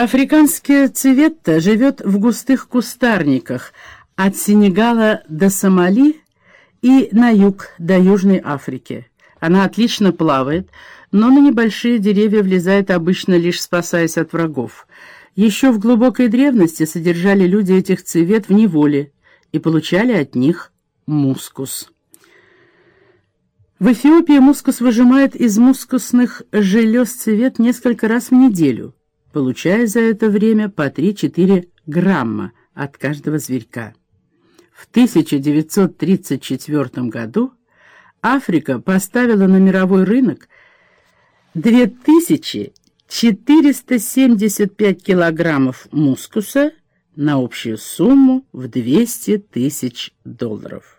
Африканский цветта живет в густых кустарниках от Сенегала до Сомали и на юг до Южной Африки. Она отлично плавает, но на небольшие деревья влезает обычно лишь спасаясь от врагов. Еще в глубокой древности содержали люди этих цвет в неволе и получали от них мускус. В Эфиопии мускус выжимает из мускусных желез цвет несколько раз в неделю, получая за это время по 3-4 грамма от каждого зверька. В 1934 году Африка поставила на мировой рынок 2475 килограммов мускуса на общую сумму в 200 тысяч долларов.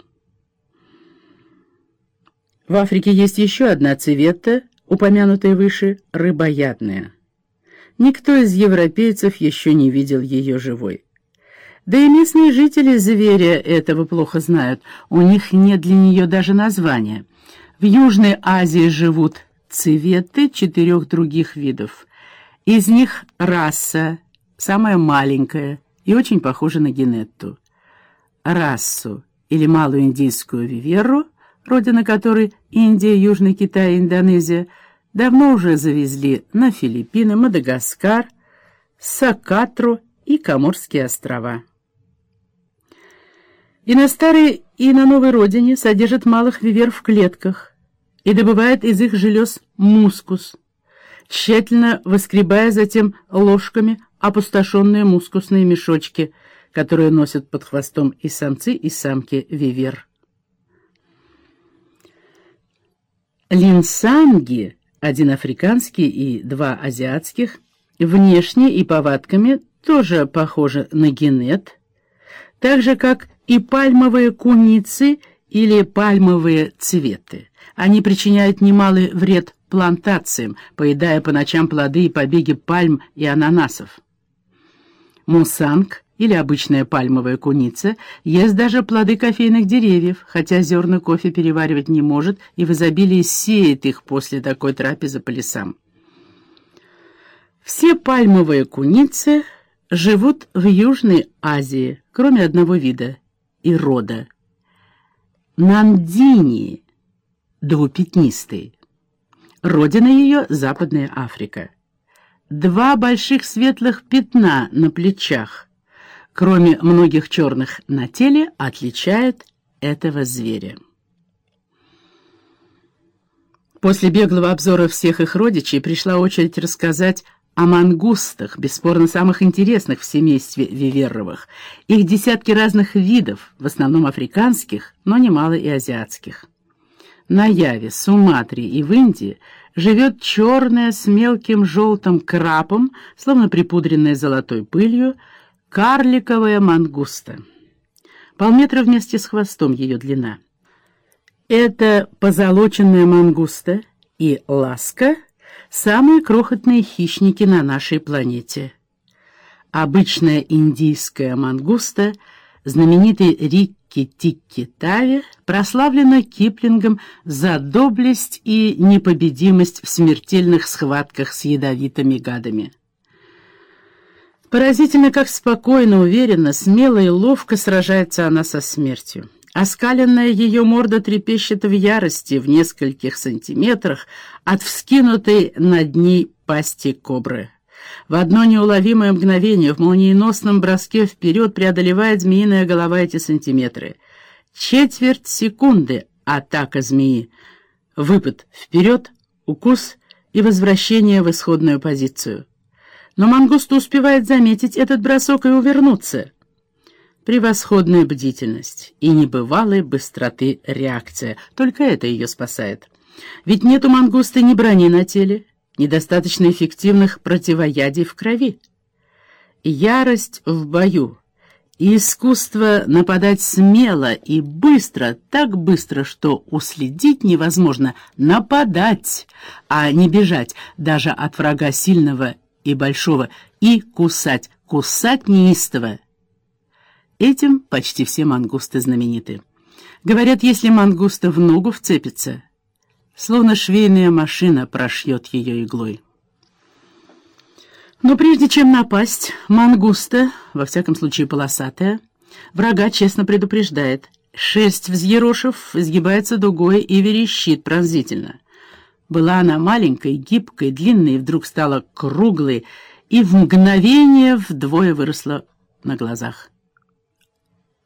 В Африке есть еще одна цвета, упомянутая выше, рыбоядная. Никто из европейцев еще не видел ее живой. Да и местные жители зверя этого плохо знают, у них нет для нее даже названия. В Южной Азии живут цветы четырех других видов. Из них раса, самая маленькая и очень похожа на генетту. Расу или малую индийскую виверу, родина которой Индия, Южный Китай Индонезия, давно уже завезли на Филиппины, Мадагаскар, Сакатру и Коморские острова. И на старой, и на новой родине содержат малых вивер в клетках и добывает из их желез мускус, тщательно выскребая затем ложками опустошенные мускусные мешочки, которые носят под хвостом и самцы, и самки вивер. Линсанги, один африканский и два азиатских, внешне и повадками тоже похожи на генет, так же, как и пальмовые куницы или пальмовые цветы. Они причиняют немалый вред плантациям, поедая по ночам плоды и побеги пальм и ананасов. Мусанг или обычная пальмовая куница ест даже плоды кофейных деревьев, хотя зерна кофе переваривать не может и в изобилии сеет их после такой трапезы по лесам. Все пальмовые куницы живут в Южной Азии, кроме одного вида и рода. Нандини, двупятнистый. Родина ее — Западная Африка. Два больших светлых пятна на плечах, кроме многих черных на теле, отличают этого зверя. После беглого обзора всех их родичей пришла очередь рассказать о мангустах, бесспорно самых интересных в семействе виверровых. Их десятки разных видов, в основном африканских, но немало и азиатских. На Яве, Суматре и в Индии живет черная с мелким желтым крапом, словно припудренная золотой пылью, карликовая мангуста. Полметра вместе с хвостом ее длина. Это позолоченная мангуста и ласка — самые крохотные хищники на нашей планете. Обычная индийская мангуста, знаменитый Рикки-Тикки-Тави, прославлена Киплингом за доблесть и непобедимость в смертельных схватках с ядовитыми гадами. Поразительно, как спокойно, уверенно, смело и ловко сражается она со смертью. Оскаленная ее морда трепещет в ярости в нескольких сантиметрах от вскинутой над ней пасти кобры. В одно неуловимое мгновение в молниеносном броске вперед преодолевает змеиная голова эти сантиметры. Четверть секунды атака змеи. Выпад вперед, укус и возвращение в исходную позицию. Но мангуста успевает заметить этот бросок и увернуться — Превосходная бдительность и небывалой быстроты реакция. Только это ее спасает. Ведь нет у мангусты ни брони на теле, ни достаточно эффективных противоядий в крови. Ярость в бою и искусство нападать смело и быстро, так быстро, что уследить невозможно, нападать, а не бежать даже от врага сильного и большого, и кусать, кусать неистово. Этим почти все мангусты знамениты. Говорят, если мангуста в ногу вцепится, словно швейная машина прошьет ее иглой. Но прежде чем напасть, мангуста, во всяком случае полосатая, врага честно предупреждает. Шерсть взъерошив, изгибается дугой и верещит пронзительно. Была она маленькой, гибкой, длинной, и вдруг стала круглой, и в мгновение вдвое выросла на глазах.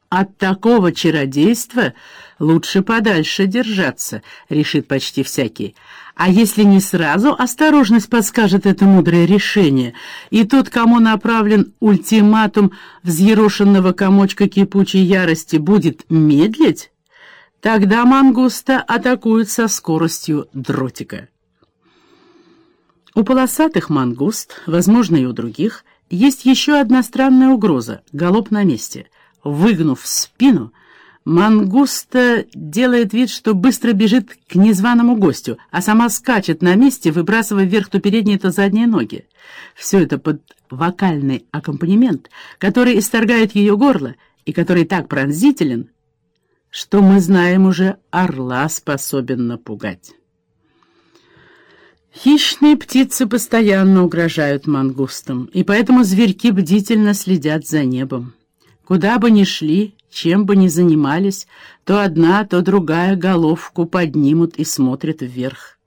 От такого чародейства лучше подальше держаться, решит почти всякий. А если не сразу, осторожность подскажет это мудрое решение, и тот, кому направлен ультиматум взъерошенного комочка кипучей ярости, будет медлить, тогда мангуста атакует со скоростью дротика. У полосатых мангуст, возможно и у других, есть еще одна странная угроза — галоп на месте. Выгнув спину — Мангуста делает вид, что быстро бежит к незваному гостю, а сама скачет на месте, выбрасывая вверх то передние, то задние ноги. Все это под вокальный аккомпанемент, который исторгает ее горло и который так пронзителен, что мы знаем уже, орла способен напугать. Хищные птицы постоянно угрожают мангустам, и поэтому зверьки бдительно следят за небом. Куда бы ни шли, чем бы ни занимались, то одна, то другая головку поднимут и смотрят вверх.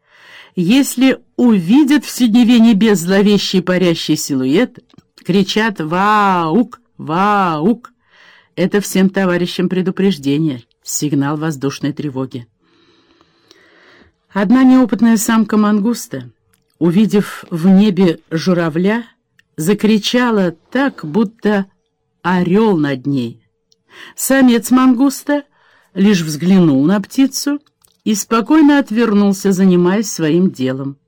Если увидят в синеве небес зловещий парящий силуэт, кричат «Ваук! Ваук!» Это всем товарищам предупреждение, сигнал воздушной тревоги. Одна неопытная самка мангуста, увидев в небе журавля, закричала так, будто орел над ней — Самец мангуста лишь взглянул на птицу и спокойно отвернулся, занимаясь своим делом.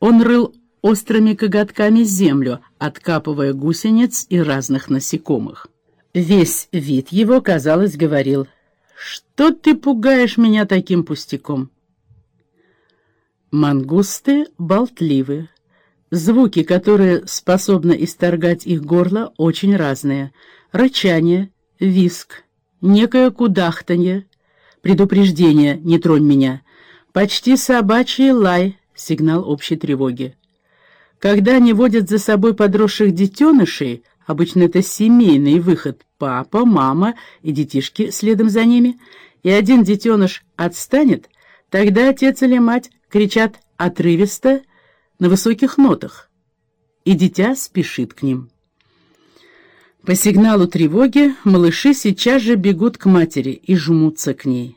Он рыл острыми коготками землю, откапывая гусениц и разных насекомых. Весь вид его, казалось, говорил, «Что ты пугаешь меня таким пустяком?» Мангусты болтливы. Звуки, которые способны исторгать их горло, очень разные. Рычание, виск, некое кудахтанье, предупреждение «не тронь меня», почти собачий лай, сигнал общей тревоги. Когда они водят за собой подросших детенышей, обычно это семейный выход, папа, мама и детишки следом за ними, и один детеныш отстанет, тогда отец или мать кричат отрывисто на высоких нотах, и дитя спешит к ним. По сигналу тревоги малыши сейчас же бегут к матери и жмутся к ней.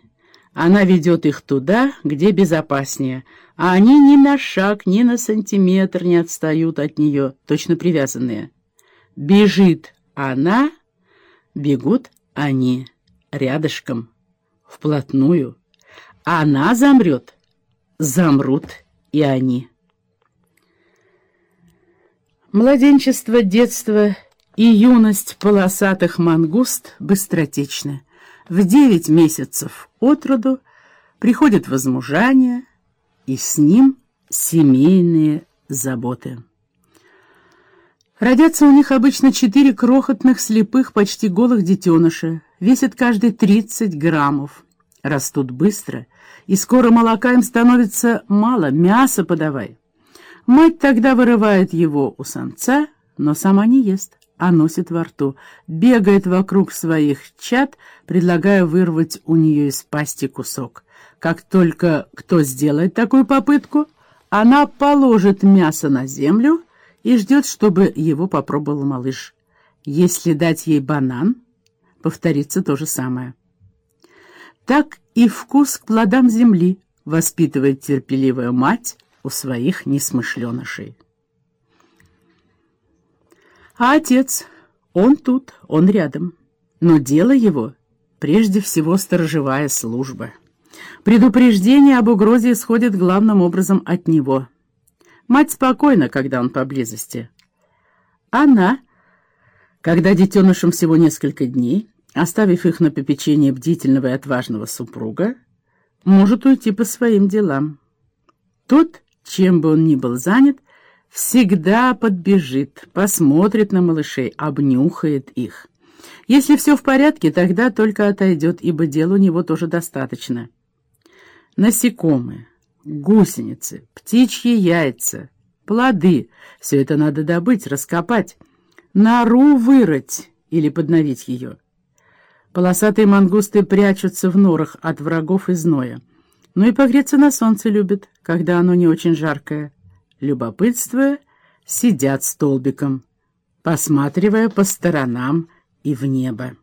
Она ведет их туда, где безопаснее, а они ни на шаг, ни на сантиметр не отстают от нее, точно привязанные. Бежит она, бегут они рядышком, вплотную. Она замрет, замрут и они. Младенчество, детство — и юность полосатых мангуст быстротечна. В девять месяцев от роду приходит возмужание, и с ним семейные заботы. Родятся у них обычно четыре крохотных, слепых, почти голых детеныша, весят каждый 30 граммов, растут быстро, и скоро молока им становится мало, мясо подавай. Мать тогда вырывает его у самца, но сама не ест а носит во рту, бегает вокруг своих чад, предлагая вырвать у нее из пасти кусок. Как только кто сделает такую попытку, она положит мясо на землю и ждет, чтобы его попробовал малыш. Если дать ей банан, повторится то же самое. Так и вкус к плодам земли воспитывает терпеливая мать у своих несмышленышей. А отец, он тут, он рядом. Но дело его прежде всего сторожевая служба. Предупреждение об угрозе исходит главным образом от него. Мать спокойна, когда он поблизости. Она, когда детенышам всего несколько дней, оставив их на попечение бдительного и отважного супруга, может уйти по своим делам. Тот, чем бы он ни был занят, всегда подбежит, посмотрит на малышей, обнюхает их. Если все в порядке, тогда только отойдет, ибо дел у него тоже достаточно. Насекомые, гусеницы, птичьи яйца, плоды. Все это надо добыть, раскопать, нору вырыть или подновить ее. Полосатые мангусты прячутся в норах от врагов и зноя. Ну и погреться на солнце любят, когда оно не очень жаркое. Любопытствуя, сидят столбиком, посматривая по сторонам и в небо.